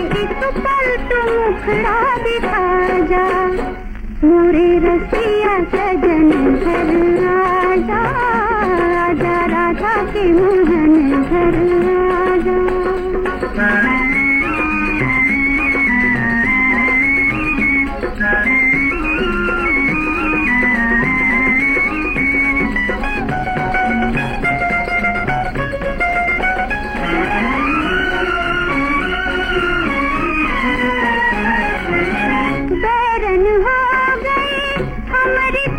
एक पल तो जा मोरे रसिया सजन घर आजा आजा राधा के मोहन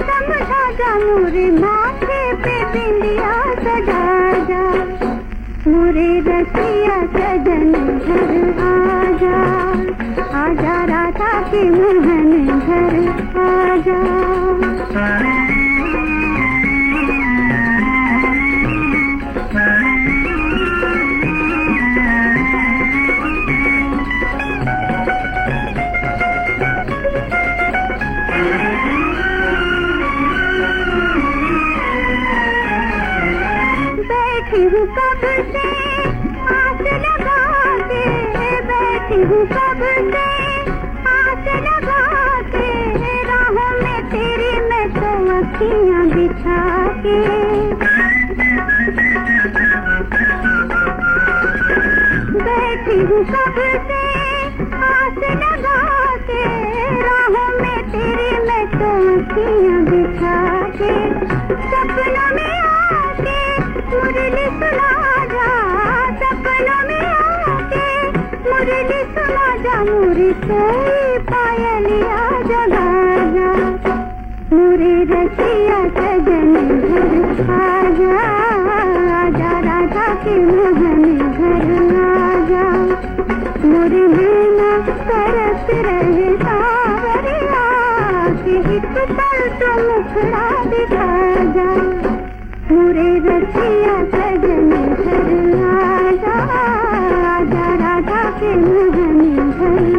समझा जा मोरे पे बिंदिया सजा जा। मोरे सजन घर आजा। आजा राधा के मोहन घर आजा। बैठी हूँ कब से आस लगा के बैठी हूँ कब से आस लगा के राहों में तेरी मैं तो अखियाँ बिछा के बैठी हूँ। कब से आस लगा के राहों में तेरी मैं तो अखियाँ बिछा के मुरी कोई पायलिया जगा जा मुरे रसिया सजन घर आजा। आजा राधा के मोहन घर आजा। मुरे लेना तरस रहे सावरिया कि एक दिखा जा। मुरे रसिया जहनी है